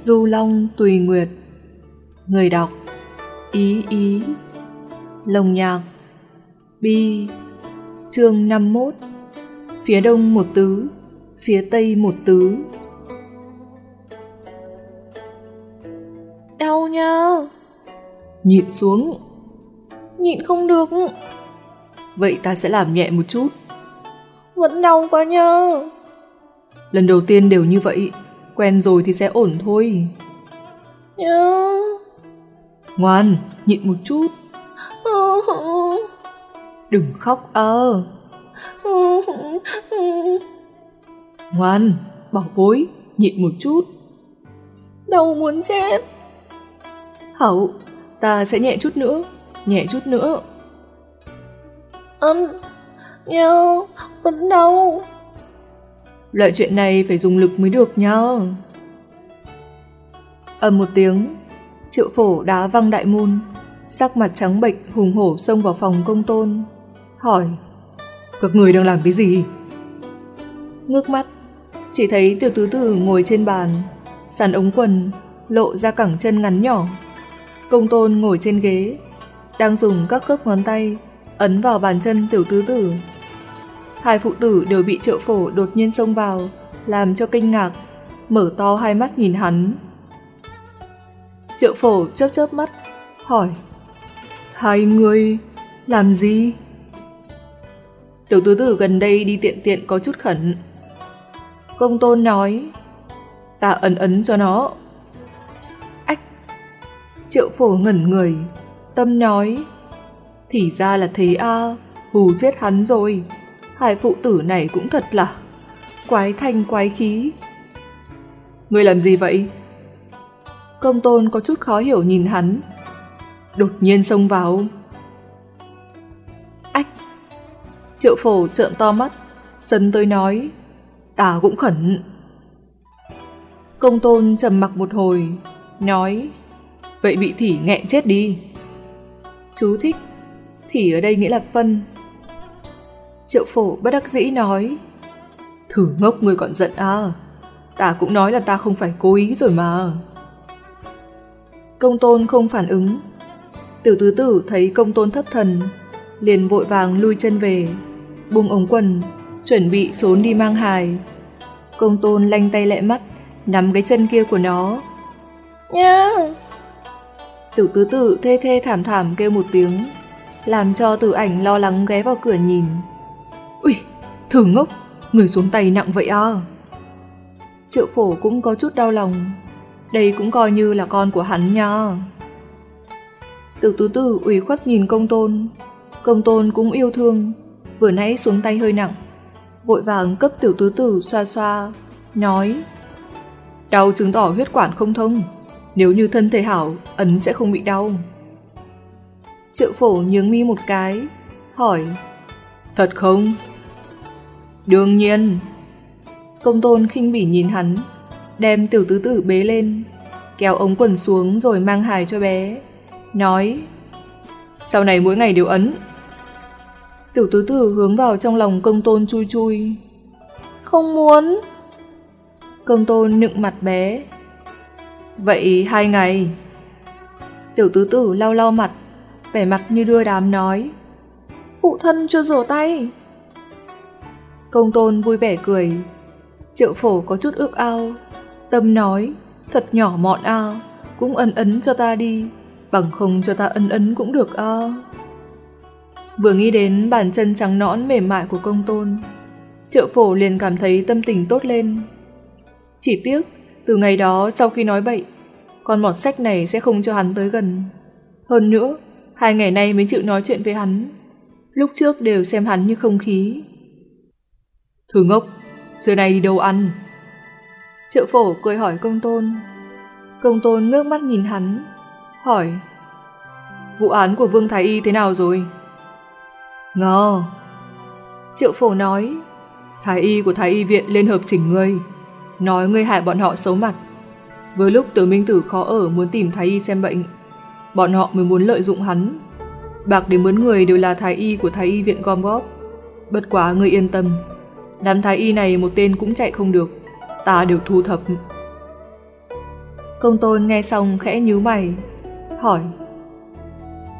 Du Long Tùy Nguyệt. Người đọc Ý Ý. Lồng nhạc Bi. Chương 51 Phía đông một tứ Phía tây một tứ. Đau nha Nhịn xuống. Nhịn không được. Vậy ta sẽ làm nhẹ một chút. Vẫn đau quá nha Lần đầu tiên đều như vậy Quen rồi thì sẽ ổn thôi. Nhớ Ngoan, nhịn một chút. Đừng khóc ơ. Ngoan, bảo bối, nhịn một chút. Đau muốn chết. Hậu, ta sẽ nhẹ chút nữa Nhẹ chút nữa. Ân Nhớ Vẫn đau Loại chuyện này phải dùng lực mới được nha. Ầm một tiếng, Triệu phổ đá văng đại môn. Sắc mặt trắng bệch, hùng hổ xông vào phòng công tôn. Hỏi, Các người đang làm cái gì? Ngước mắt, Chỉ thấy tiểu tứ tử ngồi trên bàn, Sàn ống quần, Lộ ra cẳng chân ngắn nhỏ. Công tôn ngồi trên ghế, Đang dùng các khớp ngón tay Ấn vào bàn chân tiểu tứ tử. Hai phụ tử đều bị triệu phổ đột nhiên xông vào, Làm cho kinh ngạc, Mở to hai mắt nhìn hắn. Triệu phổ chớp chớp mắt, Hỏi, Hai người làm gì? Tiểu tứ tử gần đây đi tiện tiện có chút khẩn. Công tôn nói, Ta ấn ấn cho nó. Ách! Triệu phổ ngẩn người, Tâm nói, Thì ra là thế a, Hù chết hắn rồi. Hai phụ tử này cũng thật là Quái thanh quái khí. Người làm gì vậy? Công tôn có chút khó hiểu nhìn hắn. Đột nhiên xông vào. Ách! Triệu phổ trợn to mắt Sân tới nói, Ta cũng khẩn. Công tôn trầm mặc một hồi, Nói, Vậy bị thỉ nghẹn chết đi. Chú thích, Thỉ ở đây nghĩa là phân. Triệu phổ bất đắc dĩ nói Thử ngốc người còn giận à Ta cũng nói là ta không phải cố ý rồi mà. Công tôn không phản ứng. Tiểu tứ tử thấy công tôn thất thần Liền vội vàng lui chân về Buông ống quần Chuẩn bị trốn đi mang hài. Công tôn lanh tay lẹ mắt Nắm cái chân kia của nó. Nha Tiểu tứ tử thê thê thảm thảm kêu một tiếng Làm cho tử ảnh lo lắng ghé vào cửa nhìn thử ngốc, người xuống tay nặng vậy à? Triệu phổ cũng có chút đau lòng, đây cũng coi như là con của hắn nha. Tiểu tứ tử ủy khuất nhìn công tôn, công tôn cũng yêu thương, vừa nãy xuống tay hơi nặng, vội vàng cấp tiểu tứ tử xoa xoa, nói Đau chứng tỏ huyết quản không thông, nếu như thân thể hảo, ấn sẽ không bị đau. Triệu phổ nhướng mi một cái, hỏi Thật không? Đương nhiên. Công tôn khinh bỉ nhìn hắn, đem tiểu tứ tử bế lên, kéo ống quần xuống rồi mang hài cho bé. Nói, sau này mỗi ngày đều ấn. Tiểu tứ tử hướng vào trong lòng công tôn chui chui. Không muốn. Công tôn nựng mặt bé. Vậy hai ngày. Tiểu tứ tử lau lau mặt, vẻ mặt như đưa đám nói. Phụ thân chưa rửa tay. Công tôn vui vẻ cười. Triệu phổ có chút ước ao. Tâm nói, thật nhỏ mọn ao, cũng ân ấn cho ta đi, bằng không cho ta ân ấn cũng được a. Vừa nghĩ đến bàn chân trắng nõn mềm mại của công tôn, triệu phổ liền cảm thấy tâm tình tốt lên. Chỉ tiếc, từ ngày đó sau khi nói bậy, con mọt sách này sẽ không cho hắn tới gần. Hơn nữa, hai ngày nay mới chịu nói chuyện với hắn. Lúc trước đều xem hắn như không khí. Thư ngốc, trưa nay đi đâu ăn? Triệu phổ cười hỏi công tôn. Công tôn ngước mắt nhìn hắn, hỏi. Vụ án của Vương Thái Y thế nào rồi? Ngờ. Triệu phổ nói, Thái Y của Thái Y viện lên hợp chỉnh ngươi, nói ngươi hại bọn họ xấu mặt. Với lúc tử minh tử khó ở muốn tìm Thái Y xem bệnh, bọn họ mới muốn lợi dụng hắn. Bạc để mướn người đều là Thái Y của Thái Y viện gom góp. Bất quá ngươi yên tâm, đám Thái Y này một tên cũng chạy không được, ta đều thu thập. Công tôn nghe xong khẽ nhíu mày, hỏi.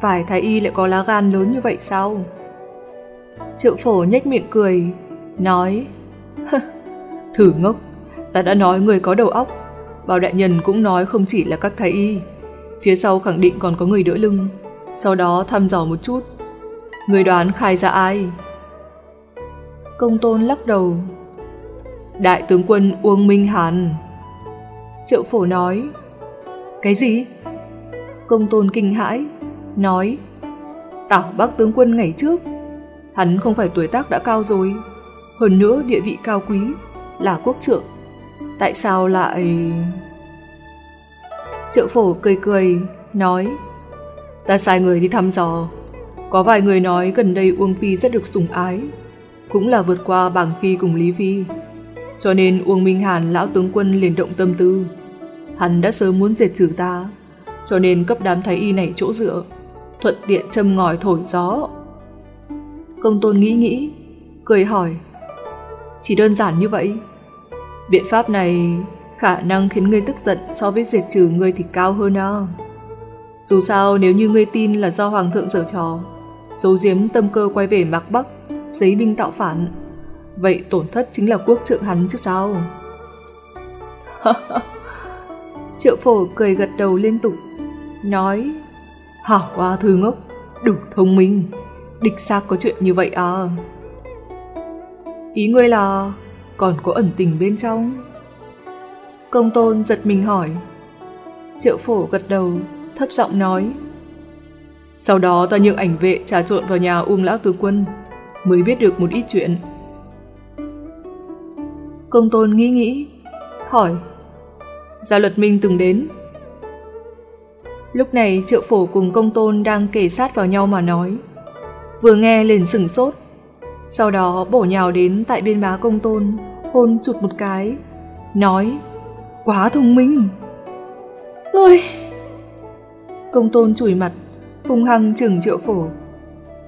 Phải thái y lại có lá gan lớn như vậy sao? Triệu phổ nhếch miệng cười, nói. Thử ngốc, ta đã nói người có đầu óc. Bảo đại nhân cũng nói không chỉ là các thái y. Phía sau khẳng định còn có người đỡ lưng. Sau đó thăm dò một chút. Người đoán khai ra ai? Công tôn lắc đầu. Đại tướng quân Uông Minh Hàn. Triệu phổ nói. Cái gì? Công tôn kinh hãi, nói. Tảo bác tướng quân ngày trước. Hắn không phải tuổi tác đã cao rồi. Hơn nữa địa vị cao quý, là quốc trưởng. Tại sao lại... Triệu phổ cười cười, nói. Ta sai người đi thăm dò. Có vài người nói gần đây Uông Phi rất được sủng ái, cũng là vượt qua bảng Phi cùng Lý Phi. Cho nên Uông Minh Hàn lão tướng quân liền động tâm tư. Hắn đã sớm muốn diệt trừ ta, cho nên cấp đám thái y này chỗ dựa, thuận tiện châm ngòi thổi gió. Công tôn nghĩ nghĩ, cười hỏi. Chỉ đơn giản như vậy. Biện pháp này khả năng khiến ngươi tức giận so với diệt trừ ngươi thì cao hơn à. Dù sao nếu như ngươi tin là do Hoàng thượng giở trò, giấu giếm tâm cơ quay về Mạc Bắc, giấy binh tạo phản, vậy tổn thất chính là quốc trượng hắn chứ sao? Triệu phổ cười gật đầu liên tục, nói Hảo quá thư ngốc, đủ thông minh, địch xác có chuyện như vậy à? Ý ngươi là còn có ẩn tình bên trong? Công tôn giật mình hỏi. Triệu phổ gật đầu, thấp giọng nói. Sau đó ta nhượng ảnh vệ trà trộn vào nhà Uông Lão Tướng Quân, mới biết được một ít chuyện. Công tôn nghĩ nghĩ, hỏi. Gia luật minh từng đến. Lúc này triệu phổ cùng công tôn đang kể sát vào nhau mà nói. Vừa nghe liền sửng sốt. Sau đó bổ nhào đến tại bên má công tôn, hôn chụt một cái, nói Quá thông minh! Ngươi! Công tôn chùi mặt, hung hăng chừng triệu phổ.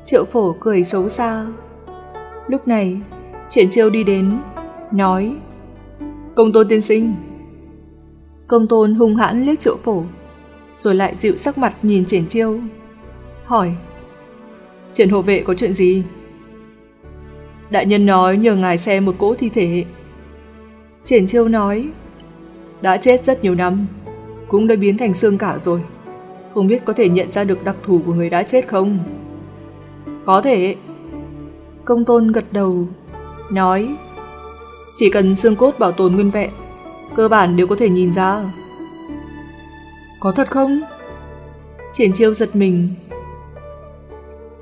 Triệu phổ cười xấu xa. Lúc này, triển chiêu đi đến, nói Công tôn tiên sinh. Công tôn hung hãn liếc triệu phổ, rồi lại dịu sắc mặt nhìn triển chiêu. Hỏi Triển hộ vệ có chuyện gì? Đại nhân nói nhờ ngài xem một cỗ thi thể. Triển chiêu nói Đã chết rất nhiều năm, cũng đã biến thành xương cả rồi. Không biết có thể nhận ra được đặc thù của người đã chết không? Có thể. Công tôn gật đầu, nói Chỉ cần xương cốt bảo tồn nguyên vẹn, cơ bản đều có thể nhìn ra. Có thật không? Triển chiêu giật mình.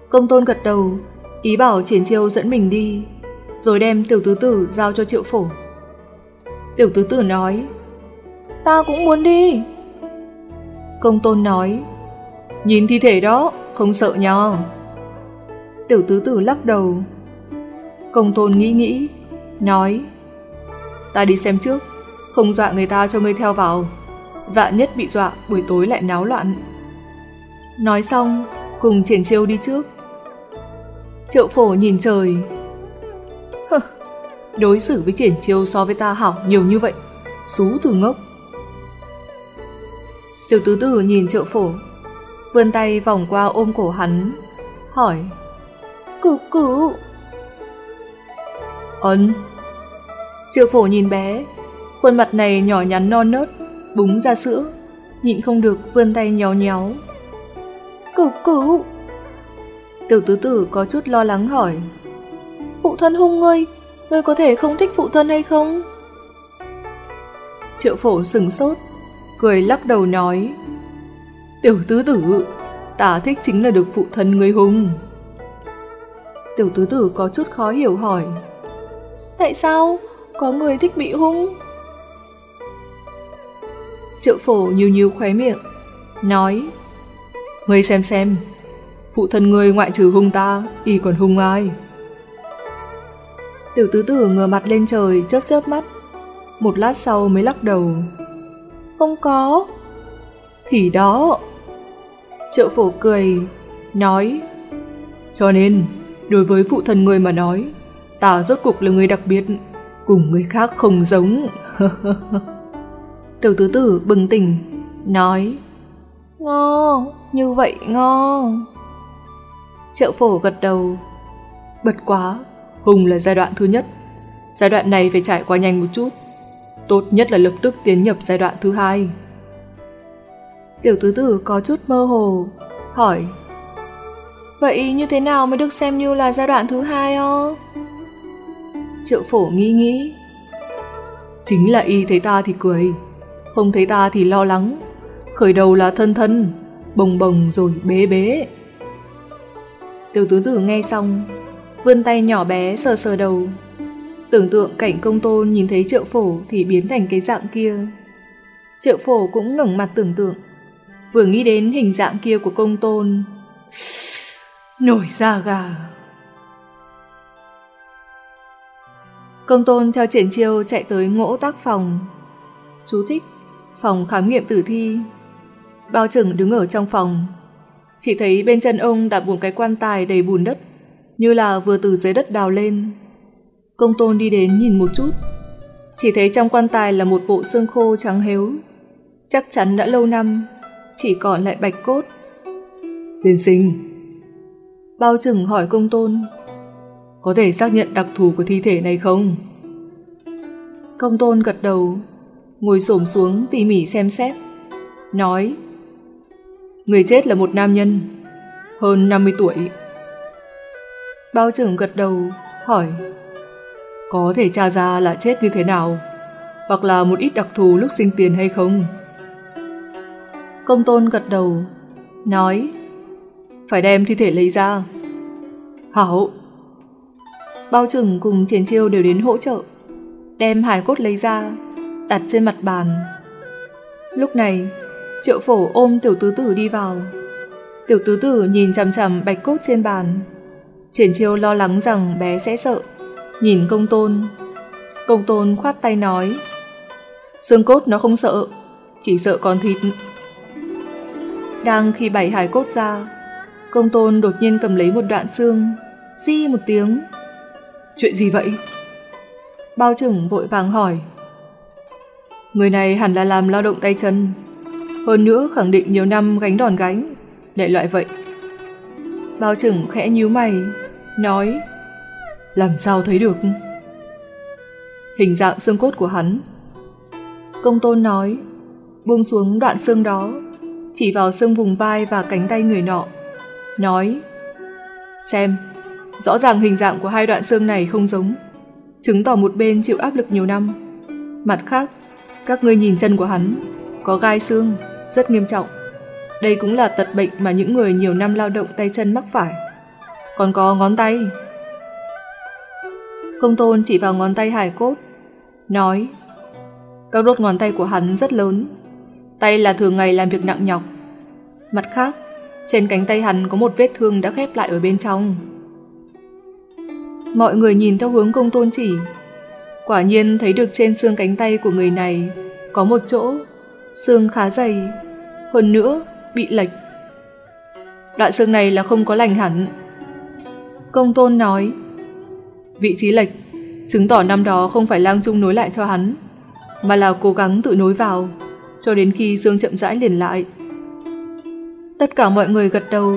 Công tôn gật đầu, ý bảo triển chiêu dẫn mình đi, rồi đem tiểu tứ tử giao cho triệu phổ. Tiểu tứ tử nói, Ta cũng muốn đi. Công tôn nói Nhìn thi thể đó Không sợ nhau Tiểu tứ tử lắc đầu. Công tôn nghĩ nghĩ Nói Ta đi xem trước Không dọa người ta cho ngươi theo vào. Vạn nhất bị dọa buổi tối lại náo loạn. Nói xong Cùng triển chiêu đi trước. Triệu phổ nhìn trời. Hơ Đối xử với triển chiêu so với ta hảo nhiều như vậy Xú từ ngốc. Tiểu tứ tử nhìn triệu phổ, vươn tay vòng qua ôm cổ hắn, hỏi. Cứu cứu. Ấn. Triệu phổ nhìn bé, khuôn mặt này nhỏ nhắn non nớt, búng ra sữa, nhịn không được vươn tay nhéo nhéo. Cứu cứu. Tiểu tứ tử có chút lo lắng hỏi. Phụ thân hung ngươi, ngươi có thể không thích phụ thân hay không? Triệu phổ sừng sốt, cười lắc đầu nói Tiểu tứ tử, ta thích chính là được phụ thân người hùng. Tiểu tứ tử có chút khó hiểu hỏi Tại sao có người thích bị hung? Triệu phổ nhiều nhiều khóe miệng Nói Ngươi xem xem Phụ thân ngươi ngoại trừ hung ta Y còn hung ai Tiểu tứ tử ngửa mặt lên trời chớp chớp mắt Một lát sau mới lắc đầu không có. Thì đó. Triệu phổ cười, nói. Cho nên, đối với phụ thân người mà nói, ta rốt cục là người đặc biệt, cùng người khác không giống. Tiểu tứ tử bừng tỉnh, nói Ngon, như vậy ngon. Triệu phổ gật đầu. Bật quá, Hùng là giai đoạn thứ nhất. Giai đoạn này phải trải qua nhanh một chút. Tốt nhất là lập tức tiến nhập giai đoạn thứ hai. Tiểu tứ tử có chút mơ hồ, hỏi Vậy như thế nào mới được xem như là giai đoạn thứ hai o? Triệu phổ nghĩ nghĩ. Chính là y thấy ta thì cười, Không thấy ta thì lo lắng. Khởi đầu là thân thân, Bồng bồng rồi bế bế. Tiểu tứ tử nghe xong, Vươn tay nhỏ bé sờ sờ đầu. Tưởng tượng cảnh công tôn nhìn thấy triệu phổ Thì biến thành cái dạng kia. Triệu phổ cũng ngẩng mặt tưởng tượng, Vừa nghĩ đến hình dạng kia của công tôn Nổi da gà. Công tôn theo triển chiêu chạy tới ngỗ tác phòng. Chú thích, Phòng khám nghiệm tử thi. Bao trừng đứng ở trong phòng. Chỉ thấy bên chân ông đặt một cái quan tài đầy bùn đất, Như là vừa từ dưới đất đào lên. Công tôn đi đến nhìn một chút. Chỉ thấy trong quan tài là một bộ xương khô trắng héo Chắc chắn đã lâu năm, Chỉ còn lại bạch cốt. Tiên sinh Bao trừng hỏi công tôn, Có thể xác nhận đặc thù của thi thể này không? Công tôn gật đầu, Ngồi xổm xuống tỉ mỉ xem xét, Nói, Người chết là một nam nhân, Hơn 50 tuổi Bao trưởng gật đầu, Hỏi, Có thể tra ra là chết như thế nào, Hoặc là một ít đặc thù lúc sinh tiền hay không Công tôn gật đầu, Nói phải đem thi thể lấy ra Hảo, Bao trưởng cùng triển chiêu đều đến hỗ trợ, Đem hải cốt lấy ra, Đặt trên mặt bàn Lúc này, Triệu phổ ôm tiểu tứ tử đi vào. Tiểu tứ tử nhìn chằm chằm bạch cốt trên bàn. Triển chiêu lo lắng rằng bé sẽ sợ. Nhìn công tôn. Công tôn khoát tay nói. Xương cốt nó không sợ. Chỉ sợ con thịt. Đang khi bày hài cốt ra. Công tôn đột nhiên cầm lấy một đoạn xương. Di một tiếng. Chuyện gì vậy? Bao trưởng vội vàng hỏi. Người này hẳn là làm lao động tay chân hơn nữa khẳng định nhiều năm gánh đòn gánh, đại loại vậy. Bao trừng khẽ nhíu mày, nói Làm sao thấy được? Hình dạng xương cốt của hắn. Công tôn nói, buông xuống đoạn xương đó, chỉ vào xương vùng vai và cánh tay người nọ, nói Xem, rõ ràng hình dạng của hai đoạn xương này không giống, chứng tỏ một bên chịu áp lực nhiều năm. Mặt khác, các ngươi nhìn chân của hắn, có gai xương, rất nghiêm trọng. Đây cũng là tật bệnh mà những người nhiều năm lao động tay chân mắc phải. Còn có ngón tay. Công tôn chỉ vào ngón tay hải cốt, nói Các đốt ngón tay của hắn rất lớn, tay là thường ngày làm việc nặng nhọc. Mặt khác, trên cánh tay hắn có một vết thương đã khép lại ở bên trong. Mọi người nhìn theo hướng công tôn chỉ, quả nhiên thấy được trên xương cánh tay của người này có một chỗ xương khá dày, hơn nữa bị lệch. Đoạn xương này là không có lành hẳn. Công tôn nói, vị trí lệch, chứng tỏ năm đó không phải lang trung nối lại cho hắn, mà là cố gắng tự nối vào, cho đến khi xương chậm rãi liền lại. Tất cả mọi người gật đầu,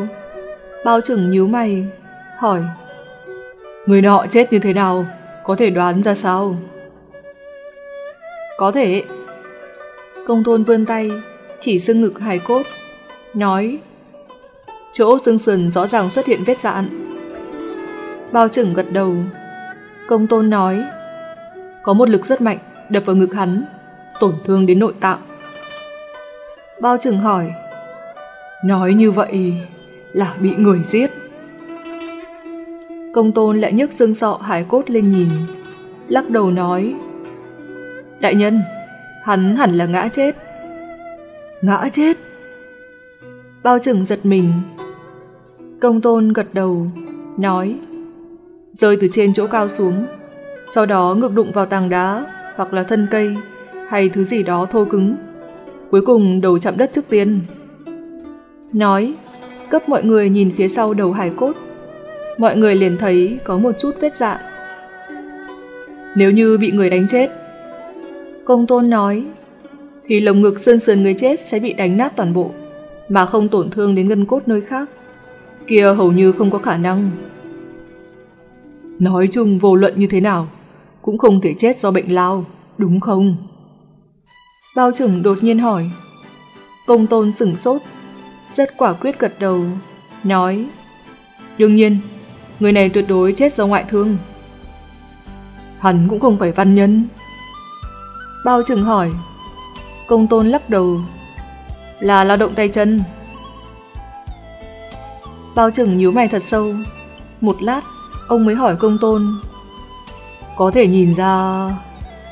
bao trưởng nhíu mày, hỏi, người nọ chết như thế nào, có thể đoán ra sao? Có thể, Công tôn vươn tay, chỉ xương ngực hài cốt, nói Chỗ xương sườn rõ ràng xuất hiện vết dạn. Bao trưởng gật đầu. Công tôn nói Có một lực rất mạnh đập vào ngực hắn, tổn thương đến nội tạng. Bao trưởng hỏi Nói như vậy là bị người giết. Công tôn lại nhấc xương sọ hải cốt lên nhìn, lắc đầu nói Đại nhân, hắn hẳn là ngã chết. Ngã chết? Bao trừng giật mình. Công tôn gật đầu, nói rơi từ trên chỗ cao xuống, sau đó ngược đụng vào tàng đá hoặc là thân cây hay thứ gì đó thô cứng. Cuối cùng đầu chạm đất trước tiên. Nói, cấp mọi người nhìn phía sau đầu hải cốt. Mọi người liền thấy có một chút vết dạng. Nếu như bị người đánh chết, Công tôn nói, thì lồng ngực sơn sườn người chết sẽ bị đánh nát toàn bộ, mà không tổn thương đến gân cốt nơi khác. Kia hầu như không có khả năng. Nói chung vô luận như thế nào, cũng không thể chết do bệnh lao, đúng không? Bao trưởng đột nhiên hỏi. Công tôn sửng sốt, rất quả quyết gật đầu, nói Đương nhiên, người này tuyệt đối chết do ngoại thương. Hắn cũng không phải văn nhân. Bao trưởng hỏi. Công tôn lắc đầu. Là lao động tay chân. Bao trưởng nhíu mày thật sâu. Một lát, ông mới hỏi công tôn. Có thể nhìn ra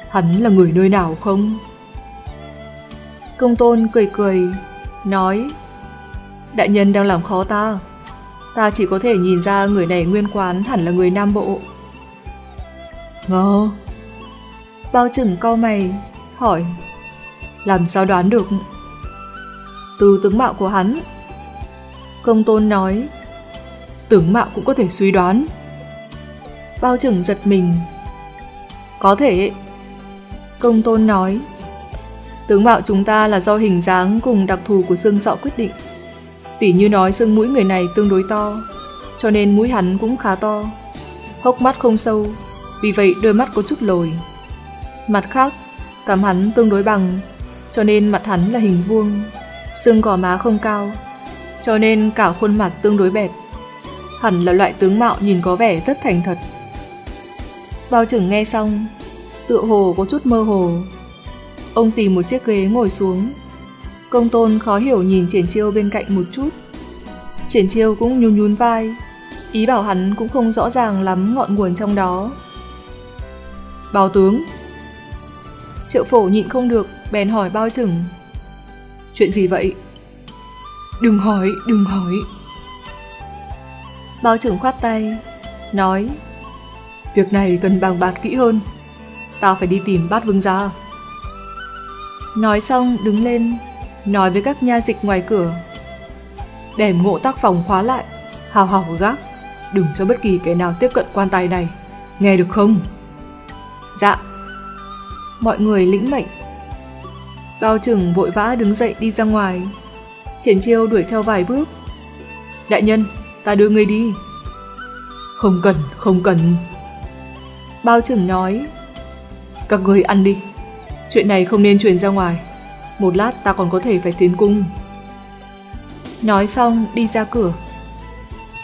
hắn là người nơi nào không? Công tôn cười cười, nói Đại nhân đang làm khó ta. Ta chỉ có thể nhìn ra người này nguyên quán hẳn là người Nam Bộ. Ngờ. Bao trừng cau mày, hỏi. Làm sao đoán được? Từ tướng mạo của hắn. Công tôn nói. Tướng mạo cũng có thể suy đoán. Bao trừng giật mình. Có thể. Công tôn nói. Tướng mạo chúng ta là do hình dáng cùng đặc thù của xương sọ quyết định. Tỉ như nói xương mũi người này tương đối to, cho nên mũi hắn cũng khá to. Hốc mắt không sâu, vì vậy đôi mắt có chút lồi. Mặt khác, cằm hắn tương đối bằng, cho nên mặt hắn là hình vuông. Xương gò má không cao, cho nên cả khuôn mặt tương đối bẹp. Hẳn là loại tướng mạo nhìn có vẻ rất thành thật. Bao trưởng nghe xong, tựa hồ có chút mơ hồ. Ông tìm một chiếc ghế ngồi xuống, Công tôn khó hiểu nhìn triển chiêu bên cạnh một chút. Triển chiêu cũng nhún nhún vai, ý bảo hắn cũng không rõ ràng lắm ngọn nguồn trong đó. Bao tướng Triệu phổ nhịn không được, bèn hỏi bao chừng. Chuyện gì vậy? Đừng hỏi, đừng hỏi. Bao trưởng khoát tay, nói Việc này cần bàn bạc kỹ hơn. Ta phải đi tìm bát vương gia. Nói xong đứng lên, nói với các nha dịch ngoài cửa. Đem ngộ tác phòng khóa lại, hào hào gác, đừng cho bất kỳ kẻ nào tiếp cận quan tài này, nghe được không? Dạ. Mọi người lĩnh mệnh. Bao trừng vội vã đứng dậy đi ra ngoài. Triển chiêu đuổi theo vài bước. Đại nhân, ta đưa người đi. Không cần, không cần. Bao trừng nói. Các người ăn đi. Chuyện này không nên truyền ra ngoài. Một lát ta còn có thể phải tiến cung. Nói xong đi ra cửa.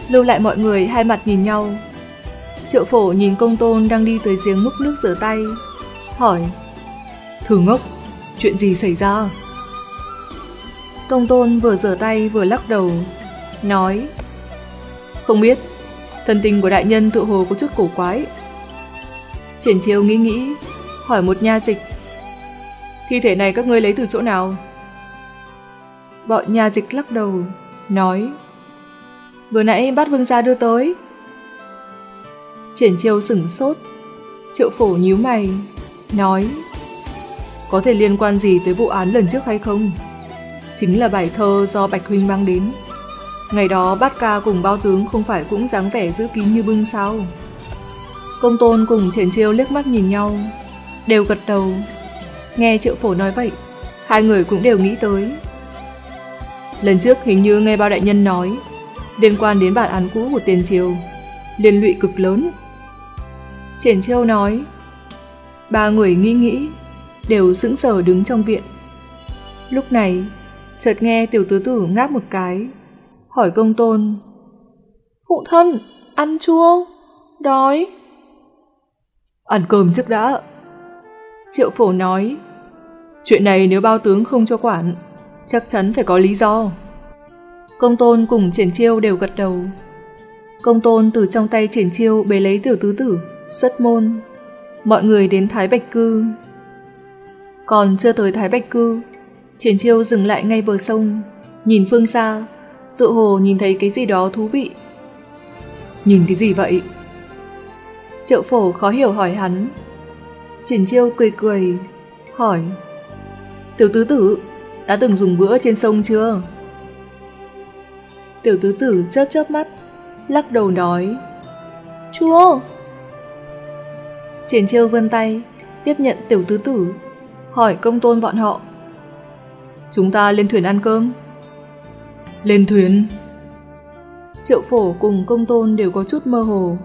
Lưu lại mọi người hai mặt nhìn nhau. Triệu phổ nhìn công tôn đang đi tới giếng múc nước rửa tay. Hỏi. Thử ngốc, chuyện gì xảy ra? Công tôn vừa rửa tay vừa lắc đầu. Nói. Không biết, thần tình của đại nhân tự hồ có chút cổ quái. Triển chiêu nghĩ nghĩ, hỏi một nha dịch Thi thể này các ngươi lấy từ chỗ nào? Bọn nhà dịch lắc đầu, nói Vừa nãy bắt vương gia đưa tới. Triển chiêu sửng sốt, triệu phổ nhíu mày, nói Có thể liên quan gì tới vụ án lần trước hay không? Chính là bài thơ do Bạch Huynh mang đến. Ngày đó bát ca cùng bao tướng không phải cũng dáng vẻ giữ kín như bưng sao? Công tôn cùng triển chiêu liếc mắt nhìn nhau, đều gật đầu, Nghe triệu phổ nói vậy, hai người cũng đều nghĩ tới. Lần trước hình như nghe bao đại nhân nói, liên quan đến bản án cũ của tiền triều, liên lụy cực lớn. Triển châu nói, ba người nghĩ nghĩ, đều sững sờ đứng trong viện. Lúc này, chợt nghe tiểu tứ tử ngáp một cái, hỏi công tôn. Phụ thân, ăn chua, đói. Ăn cơm trước đã. Triệu phổ nói, Chuyện này nếu bao tướng không cho quản, chắc chắn phải có lý do. Công tôn cùng triển chiêu đều gật đầu. Công tôn từ trong tay triển chiêu bế lấy tiểu tứ tử, xuất môn. Mọi người đến Thái Bạch Cư. Còn chưa tới Thái Bạch Cư, triển chiêu dừng lại ngay bờ sông, nhìn phương xa, tự hồ nhìn thấy cái gì đó thú vị. Nhìn cái gì vậy? Triệu phổ khó hiểu hỏi hắn. Triển chiêu cười cười, hỏi. Tiểu tứ tử, đã từng dùng bữa trên sông chưa? Tiểu tứ tử chớp chớp mắt, lắc đầu nói. Chưa. Triển chiêu vươn tay, tiếp nhận tiểu tứ tử, hỏi công tôn bọn họ, Chúng ta lên thuyền ăn cơm. Lên thuyền? Triệu phổ cùng công tôn đều có chút mơ hồ.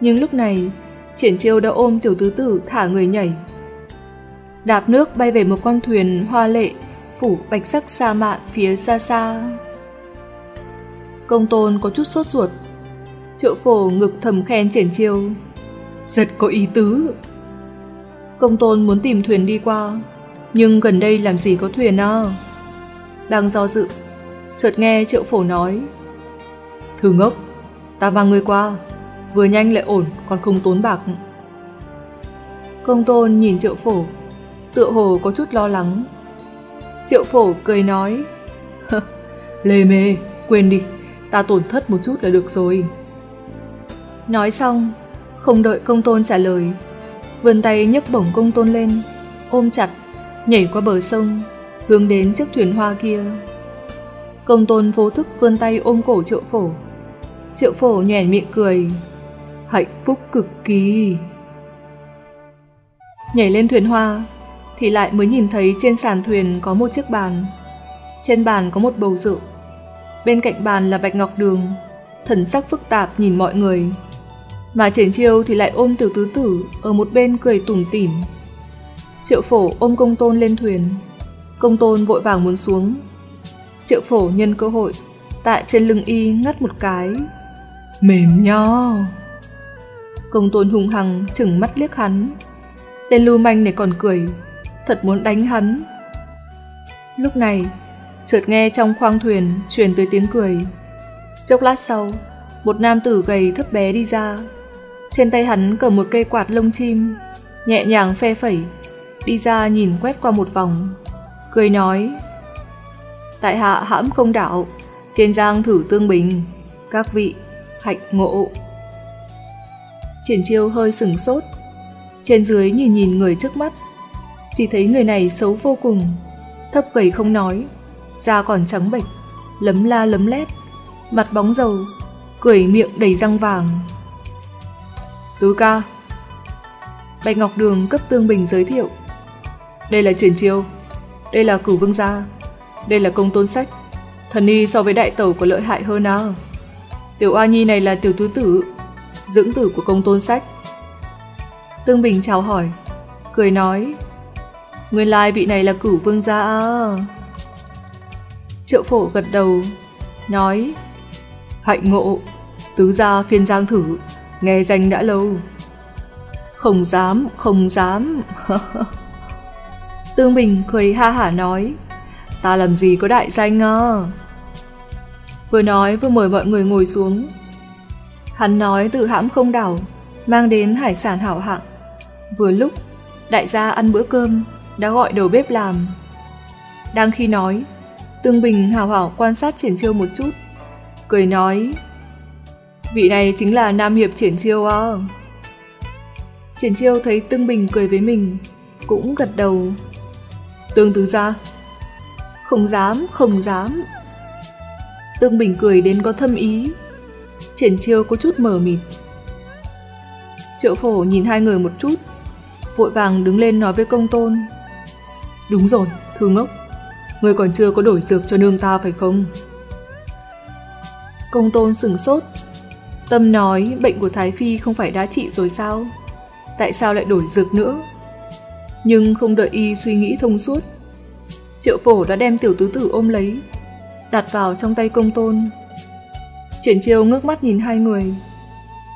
Nhưng lúc này, triển chiêu đã ôm tiểu tứ tử thả người nhảy. Đạp nước bay về một con thuyền hoa lệ, phủ bạch sắc sa mạn phía xa xa. Công tôn có chút sốt ruột. Triệu phổ ngực thầm khen triển chiêu. Rất có ý tứ. Công tôn muốn tìm thuyền đi qua, nhưng gần đây làm gì có thuyền à? Đang do dự, chợt nghe triệu phổ nói. Thư ngốc, ta mang người qua, vừa nhanh lại ổn còn không tốn bạc. Công tôn nhìn triệu phổ, tựa hồ có chút lo lắng. Triệu phổ cười nói, Lê mê, quên đi, ta tổn thất một chút là được rồi. Nói xong, không đợi công tôn trả lời, vươn tay nhấc bổng công tôn lên, ôm chặt, nhảy qua bờ sông, hướng đến chiếc thuyền hoa kia. Công tôn vô thức vươn tay ôm cổ triệu phổ. Triệu phổ nhoẻn miệng cười. Hạnh phúc cực kỳ. Nhảy lên thuyền hoa, thì lại mới nhìn thấy trên sàn thuyền có một chiếc bàn. Trên bàn có một bầu rượu. Bên cạnh bàn là Bạch Ngọc Đường, thần sắc phức tạp nhìn mọi người. Mà triển chiêu thì lại ôm tiểu tứ tử ở một bên cười tủm tỉm. Triệu phổ ôm công tôn lên thuyền. Công tôn vội vàng muốn xuống. Triệu phổ nhân cơ hội, tại trên lưng y ngắt một cái. Mềm nho. Công tôn hung hăng chừng mắt liếc hắn. Tên lưu manh này còn cười, thật muốn đánh hắn. Lúc này, chợt nghe trong khoang thuyền truyền tới tiếng cười. Chốc lát sau, một nam tử gầy thấp bé đi ra. Trên tay hắn cầm một cây quạt lông chim, nhẹ nhàng phe phẩy, đi ra nhìn quét qua một vòng. Cười nói, Tại hạ hãm không đảo, kiên giang thử tương bình, các vị, hạnh ngộ. Triển chiêu hơi sừng sốt, trên dưới nhìn nhìn người trước mắt, chỉ thấy người này xấu vô cùng, thấp gầy không nói, da còn trắng bệch, lấm la lấm lét, mặt bóng dầu, cười miệng đầy răng vàng. Tứ ca Bạch Ngọc Đường cấp tương bình giới thiệu. Đây là triển chiêu, đây là cửu vương gia, đây là công tôn sách. Thần y so với đại tẩu có lợi hại hơn à? Tiểu A Nhi này là tiểu tứ tử, dưỡng tử của công tôn sách. Tương Bình chào hỏi, cười nói, Nguyên lai vị này là cửu vương gia à? Triệu phổ gật đầu, nói, Hạnh ngộ, tứ gia phiên giang thử, nghe danh đã lâu. Không dám, không dám. Tương Bình cười ha hả nói, ta làm gì có đại danh à? Vừa nói vừa mời mọi người ngồi xuống. Hắn nói từ hãm không đảo, mang đến hải sản hảo hạng. Vừa lúc, đại gia ăn bữa cơm, đã gọi đầu bếp làm. Đang khi nói, Tương Bình hào hảo quan sát triển chiêu một chút, cười nói, vị này chính là Nam Hiệp triển chiêu à. Triển chiêu thấy Tương Bình cười với mình, cũng gật đầu. Tương tứ ra, Không dám, không dám. Tương Bình cười đến có thâm ý. Triển chiêu có chút mờ mịt. Triệu phổ nhìn hai người một chút, vội vàng đứng lên nói với công tôn. Đúng rồi, thư ngốc, người còn chưa có đổi dược cho nương ta phải không? Công tôn sừng sốt. Tâm nói bệnh của Thái Phi không phải đã trị rồi sao? Tại sao lại đổi dược nữa? Nhưng không đợi y suy nghĩ thông suốt. Triệu phổ đã đem tiểu tứ tử ôm lấy, đặt vào trong tay công tôn. Triển chiêu ngước mắt nhìn hai người.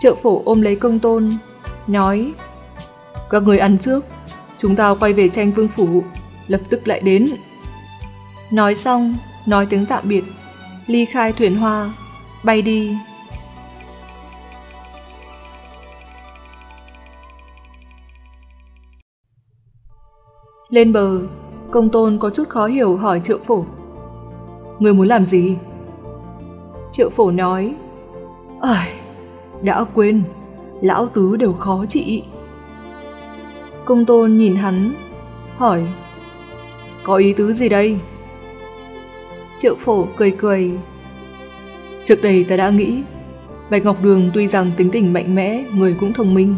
Triệu phổ ôm lấy công tôn, nói Các người ăn trước, chúng ta quay về tranh vương phủ, lập tức lại đến. Nói xong, nói tiếng tạm biệt, ly khai thuyền hoa, bay đi. Lên bờ, công tôn có chút khó hiểu hỏi triệu phổ. Người muốn làm gì? Triệu phổ nói, Ây, đã quên, lão tứ đều khó trị. Công tôn nhìn hắn, hỏi, có ý tứ gì đây? Triệu phổ cười cười. Trước đây ta đã nghĩ, Bạch Ngọc Đường tuy rằng tính tình mạnh mẽ, người cũng thông minh,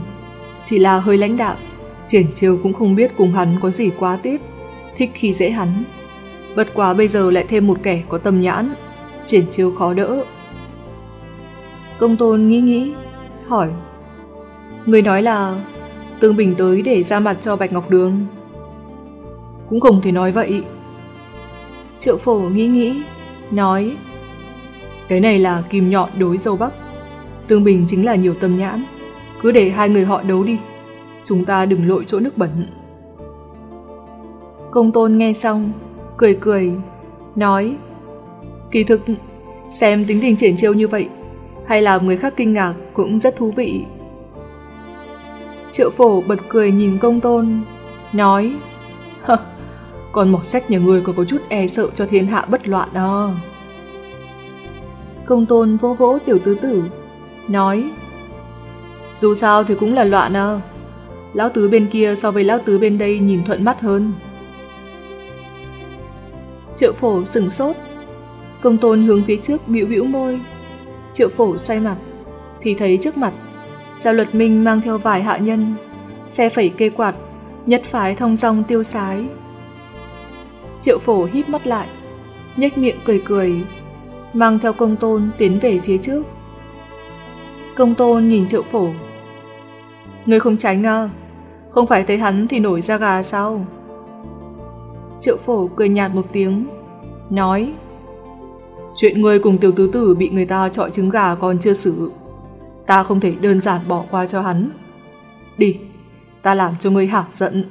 chỉ là hơi lãnh đạo, triển chiêu cũng không biết cùng hắn có gì quá tít, thích khi dễ hắn. Bất quá bây giờ lại thêm một kẻ có tâm nhãn, triển chiêu khó đỡ. Công tôn nghĩ nghĩ, hỏi. Người nói là Tương Bình tới để ra mặt cho Bạch Ngọc Đường. Cũng không thể nói vậy. Triệu phổ nghĩ nghĩ, nói. Cái này là kim nhọn đối dâu bắc. Tương Bình chính là nhiều tâm nhãn. Cứ để hai người họ đấu đi. Chúng ta đừng lội chỗ nước bẩn. Công tôn nghe xong, cười cười, nói. Kỳ thực, xem tính tình triển chiêu như vậy, hay làm người khác kinh ngạc cũng rất thú vị. Triệu phổ bật cười nhìn công tôn, nói. Còn mọt sách nhà người còn có chút e sợ cho thiên hạ bất loạn đó. Công tôn vỗ vỗ tiểu tứ tử, nói Dù sao thì cũng là loạn à. Lão tứ bên kia so với lão tứ bên đây nhìn thuận mắt hơn. Triệu phổ sừng sốt. Công tôn hướng phía trước bĩu bĩu môi. Triệu phổ xoay mặt Thì thấy trước mặt Giao luật minh mang theo vài hạ nhân Phe phẩy kê quạt Nhất phái thông dong tiêu sái. Triệu phổ híp mắt lại nhếch miệng cười cười mang theo công tôn tiến về phía trước. Công tôn nhìn triệu phổ. Người không tránh à? Không phải thấy hắn thì nổi ra gà sao? Triệu phổ cười nhạt một tiếng, nói Chuyện người cùng tiểu tứ tử bị người ta trọi trứng gà còn chưa xử. Ta không thể đơn giản bỏ qua cho hắn. Đi, ta làm cho ngươi hả giận.